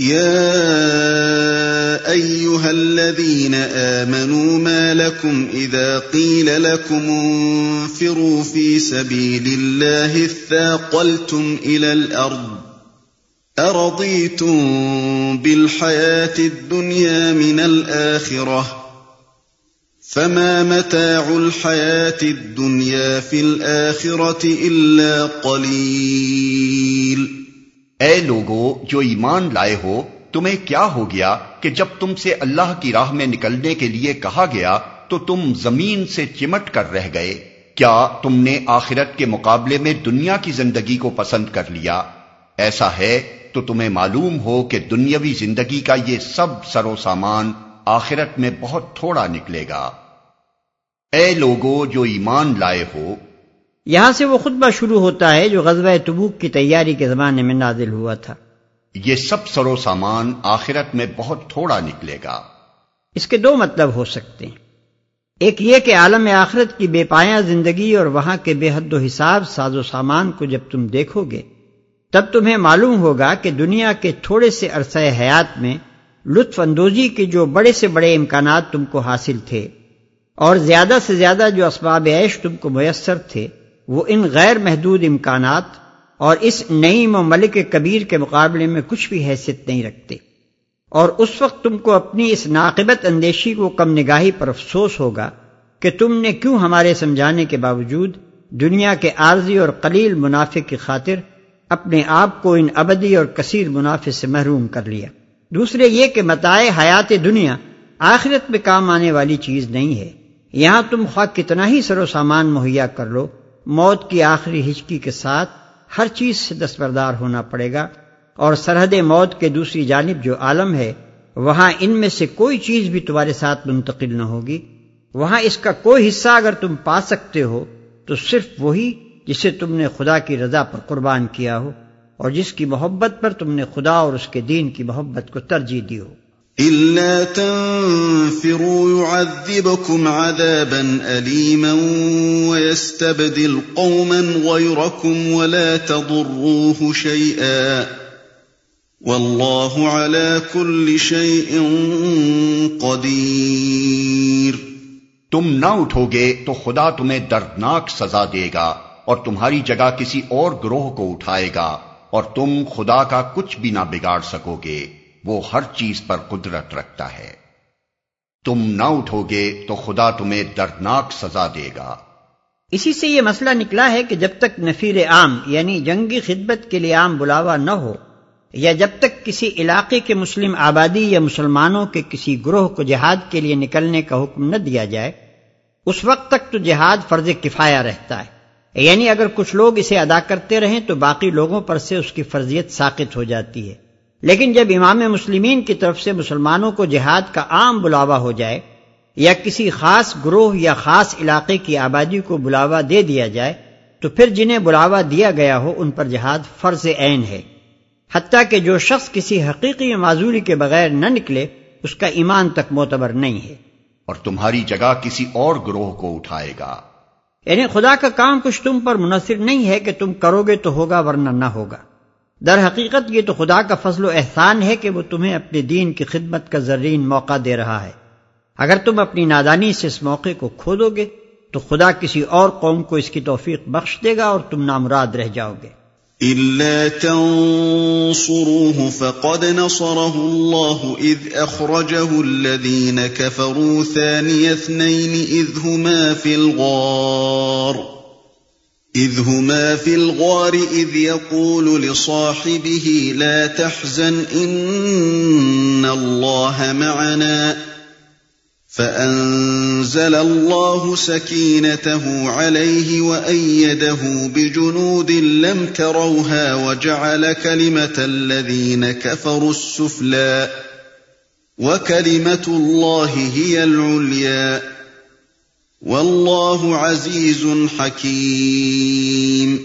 يا ايها الذين امنوا ما لكم اذا قيل لكم انفروا في سبيل الله اثاقلتم الى الارض ارضيتم بالحياه الدنيا من الاخره فما متاع الحياه الدنيا في الاخره الا قليل اے لوگو، جو ایمان لائے ہو، تمہیں کیا ہو گیا کہ جب تم سے اللہ کی راہ میں نکلنے کے لیے کہا گیا، تو تم زمین سے چمٹ کر رہ گئے۔ کیا تم نے آخرت کے مقابلے میں دنیا کی زندگی کو پسند کر لیا؟ ایسا ہے تو تمہیں معلوم ہو کہ دنیاوی زندگی کا یہ سب سر و سامان آخرت میں بہت تھوڑا نکلے گا۔ اے لوگو، جو ایمان لائے ہو یہاں سے وہ خطبہ شروع ہوتا ہے جو غزوہ تبوک کی تیاری کے زمانے میں نازل ہوا تھا۔ یہ سب سر و سامان آخرت میں بہت تھوڑا نکلے گا۔ اس کے دو مطلب ہو سکتے ہیں۔ ایک یہ کہ عالم آخرت کی بے پایا زندگی اور وہاں کے بے حد و حساب ساز و سامان کو جب تم دیکھو گے تب تمہیں معلوم ہوگا کہ دنیا کے تھوڑے سے عرصہ حیات میں لطف اندوزی کے جو بڑے سے بڑے امکانات تم کو حاصل تھے اور زیادہ سے زیادہ جو اسباب عیش تم کو میسر تھے وہ ان غیر محدود امکانات اور اس نعیم و ملک کبیر کے مقابلے میں کچھ بھی حیثیت نہیں رکھتے۔ اور اس وقت تم کو اپنی اس ناقبت اندیشی کو کم نگاہی پر افسوس ہوگا کہ تم نے کیوں ہمارے سمجھانے کے باوجود دنیا کے عارضی اور قلیل منافع کی خاطر اپنے آپ کو ان ابدی اور کثیر منافع سے محروم کر لیا۔ دوسرے یہ کہ متائے حیات دنیا آخرت میں کام آنے والی چیز نہیں ہے۔ یہاں تم خواہ کتنا ہی سر و سامان مہیا کر لو موت کی آخری ہچکی کے ساتھ ہر چیز سے دستبردار ہونا پڑے گا اور سرحد موت کے دوسری جانب جو عالم ہے، وہاں ان میں سے کوئی چیز بھی تمہارے ساتھ منتقل نہ ہوگی۔ وہاں اس کا کوئی حصہ اگر تم پا سکتے ہو، تو صرف وہی جسے تم نے خدا کی رضا پر قربان کیا ہو اور جس کی محبت پر تم نے خدا اور اس کے دین کی محبت کو ترجیح دی ہو۔ إلا تنفروا يعذبكم عذابا أليما ويستبدل قوما غيركم ولا تضروه شيئا والله على كل شيء قدير تم نہ اٹھو گے تو خدا تمہیں دردناک سزا دے گا اور تمہاری جگہ کسی اور گروہ کو اٹھائے گا اور تم خدا کا کچھ بھی نہ بگاڑ سکو گے۔ وہ ہر چیز پر قدرت رکھتا ہے۔ تم نہ اٹھو گے تو خدا تمہیں دردناک سزا دے گا۔ اسی سے یہ مسئلہ نکلا ہے کہ جب تک نفیر عام یعنی جنگی خدمت کے لیے عام بلاوا نہ ہو یا جب تک کسی علاقے کے مسلم آبادی یا مسلمانوں کے کسی گروہ کو جہاد کے لیے نکلنے کا حکم نہ دیا جائے، اس وقت تک تو جہاد فرض کفایا رہتا ہے۔ یعنی اگر کچھ لوگ اسے ادا کرتے رہیں تو باقی لوگوں پر سے اس کی فرضیت ساقط ہو جاتی ہے۔ لیکن جب امام مسلمین کی طرف سے مسلمانوں کو جہاد کا عام بلاوا ہو جائے یا کسی خاص گروہ یا خاص علاقے کی آبادی کو بلاوا دے دیا جائے تو پھر جنہیں بلاوا دیا گیا ہو ان پر جہاد فرض عین ہے۔ حتیٰ کہ جو شخص کسی حقیقی معذوری کے بغیر نہ نکلے اس کا ایمان تک معتبر نہیں ہے۔ اور تمہاری جگہ کسی اور گروہ کو اٹھائے گا۔ یعنی خدا کا کام کچھ تم پر منحصر نہیں ہے کہ تم کرو گے تو ہوگا ورنہ نہ ہوگا۔ در حقیقت یہ تو خدا کا فضل و احسان ہے کہ وہ تمہیں اپنے دین کی خدمت کا زرین موقع دے رہا ہے۔ اگر تم اپنی نادانی سے اس موقع کو کھو دو گے، تو خدا کسی اور قوم کو اس کی توفیق بخش دے گا اور تم نامراد رہ جاؤ گے۔ إلا تنصروه فقد نصره الله إذ أخرجه الذين كفروا ثاني اثنين إذ هما في الغار۔ اذ هما في الغار اذ يقول لصاحبه لا تحزن ان الله معنا. فانزل الله سكينته عليه وايده بجنود لم تروها وجعل كلمه الذين كفروا السفلى. وكلمه الله هي العليا. واللہ عزیز حکیم۔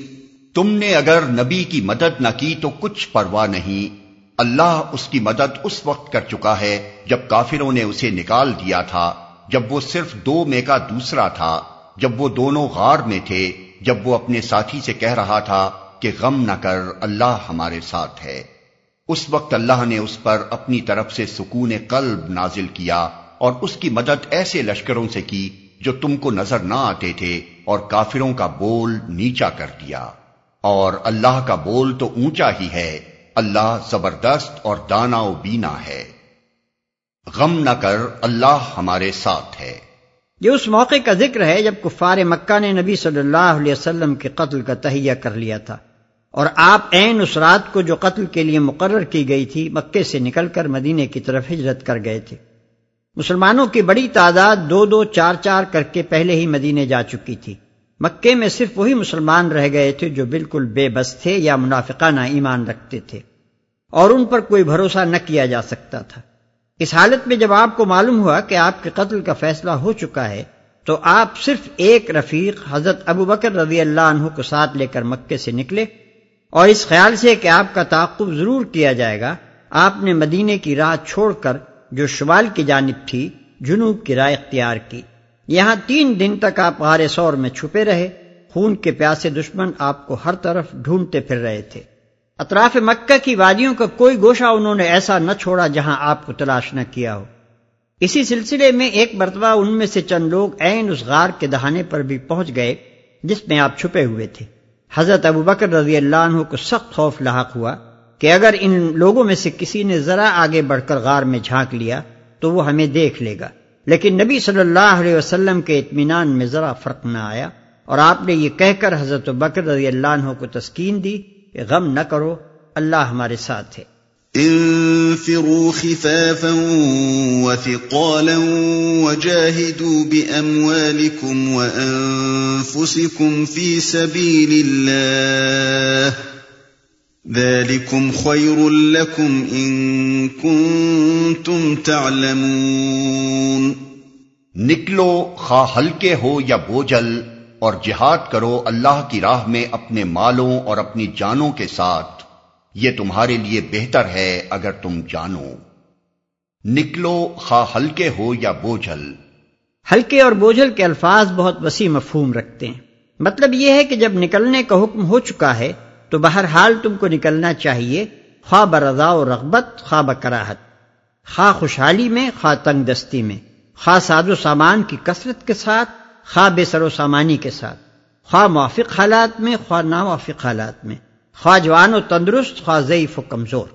تم نے اگر نبی کی مدد نہ کی تو کچھ پرواہ نہیں۔ اللہ اس کی مدد اس وقت کر چکا ہے جب کافروں نے اسے نکال دیا تھا، جب وہ صرف دو میں کا دوسرا تھا، جب وہ دونوں غار میں تھے، جب وہ اپنے ساتھی سے کہہ رہا تھا کہ غم نہ کر، اللہ ہمارے ساتھ ہے۔ اس وقت اللہ نے اس پر اپنی طرف سے سکون قلب نازل کیا اور اس کی مدد ایسے لشکروں سے کی جو تم کو نظر نہ آتے تھے اور کافروں کا بول نیچا کر دیا۔ اور اللہ کا بول تو اونچا ہی ہے۔ اللہ زبردست اور دانا و بینا ہے۔ غم نہ کر، اللہ ہمارے ساتھ ہے۔ یہ اس موقع کا ذکر ہے جب کفار مکہ نے نبی صلی اللہ علیہ وسلم کے قتل کا تہیہ کر لیا تھا۔ اور آپ عین اس رات کو جو قتل کے لیے مقرر کی گئی تھی مکے سے نکل کر مدینے کی طرف ہجرت کر گئے تھے۔ مسلمانوں کی بڑی تعداد دو دو چار چار کر کے پہلے ہی مدینے جا چکی تھی۔ مکے میں صرف وہی مسلمان رہ گئے تھے جو بالکل بے بس تھے یا منافقانہ ایمان رکھتے تھے۔ اور ان پر کوئی بھروسہ نہ کیا جا سکتا تھا۔ اس حالت میں جب آپ کو معلوم ہوا کہ آپ کے قتل کا فیصلہ ہو چکا ہے، تو آپ صرف ایک رفیق حضرت ابو بکر رضی اللہ عنہ کو ساتھ لے کر مکے سے نکلے۔ اور اس خیال سے کہ آپ کا تعقب ضرور کیا جائے گا، آپ نے مدینے کی راہ چھوڑ کر جو شمال کی جانب تھی، جنوب کی راہ اختیار کی۔ یہاں تین دن تک آپ غار سور میں چھپے رہے، خون کے پیاسے دشمن آپ کو ہر طرف ڈھونڈتے پھر رہے تھے۔ اطراف مکہ کی وادیوں کا کوئی گوشہ انہوں نے ایسا نہ چھوڑا جہاں آپ کو تلاش نہ کیا ہو۔ اسی سلسلے میں ایک مرتبہ ان میں سے چند لوگ عین اس غار کے دہانے پر بھی پہنچ گئے، جس میں آپ چھپے ہوئے تھے۔ حضرت ابو بکر رضی اللہ عنہ کو سخت خوف لاحق ہوا۔ کہ اگر ان لوگوں میں سے کسی نے ذرا آگے بڑھ کر غار میں جھانک لیا، تو وہ ہمیں دیکھ لے گا۔ لیکن نبی صلی اللہ علیہ وسلم کے اطمینان میں ذرا فرق نہ آیا اور آپ نے یہ کہہ کر حضرت بکر رضی اللہ عنہ کو تسکین دی کہ غم نہ کرو، اللہ ہمارے ساتھ ہے۔ انفروا خفافا وثقالا وجاهدوا بأموالكم وأنفسكم في سبيل الله. ذلكم خير لكم إن كنتم تعلمون. نکلو خواہ ہلکے ہو یا بوجل اور جہاد کرو اللہ کی راہ میں اپنے مالوں اور اپنی جانوں کے ساتھ یہ تمہارے لیے بہتر ہے اگر تم جانو۔ نکلو خواہ ہلکے ہو یا بوجھل۔ ہلکے اور بوجھل کے الفاظ بہت وسیع مفہوم رکھتے ہیں۔ مطلب یہ ہے کہ جب نکلنے کا حکم ہو چکا ہے تو بہرحال تم کو نکلنا چاہیے، خواہ برضا و رغبت، خواہ بکراہت، خواہ خوشحالی میں، خواہ تنگ دستی میں، خواہ ساز و سامان کی کثرت کے ساتھ، خواہ بے سر و سامانی کے ساتھ، خواہ موافق حالات میں، خواہ ناموافق حالات میں، خواہ جوان و تندرست، خواہ ضعیف و کمزور۔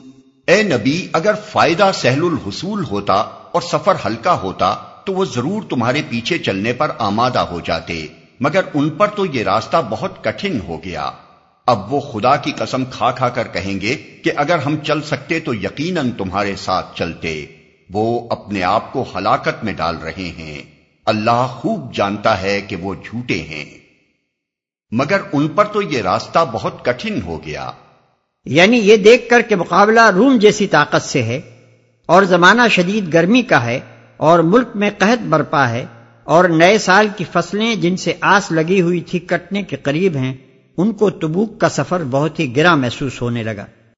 اے نبی، اگر فائدہ سہل الحصول ہوتا اور سفر ہلکا ہوتا، تو وہ ضرور تمہارے پیچھے چلنے پر آمادہ ہو جاتے، مگر ان پر تو یہ راستہ بہت کٹھن ہو گیا۔ اب وہ خدا کی قسم کھا کھا کر کہیں گے کہ اگر ہم چل سکتے تو یقیناً تمہارے ساتھ چلتے۔ وہ اپنے آپ کو ہلاکت میں ڈال رہے ہیں۔ اللہ خوب جانتا ہے کہ وہ جھوٹے ہیں۔ مگر ان پر تو یہ راستہ بہت کٹھن ہو گیا۔ یعنی یہ دیکھ کر کہ مقابلہ روم جیسی طاقت سے ہے اور زمانہ شدید گرمی کا ہے اور ملک میں قحط برپا ہے اور نئے سال کی فصلیں جن سے آس لگی ہوئی تھی کٹنے کے قریب ہیں، ان کو تبوک کا سفر بہت ہی گرا محسوس ہونے لگا۔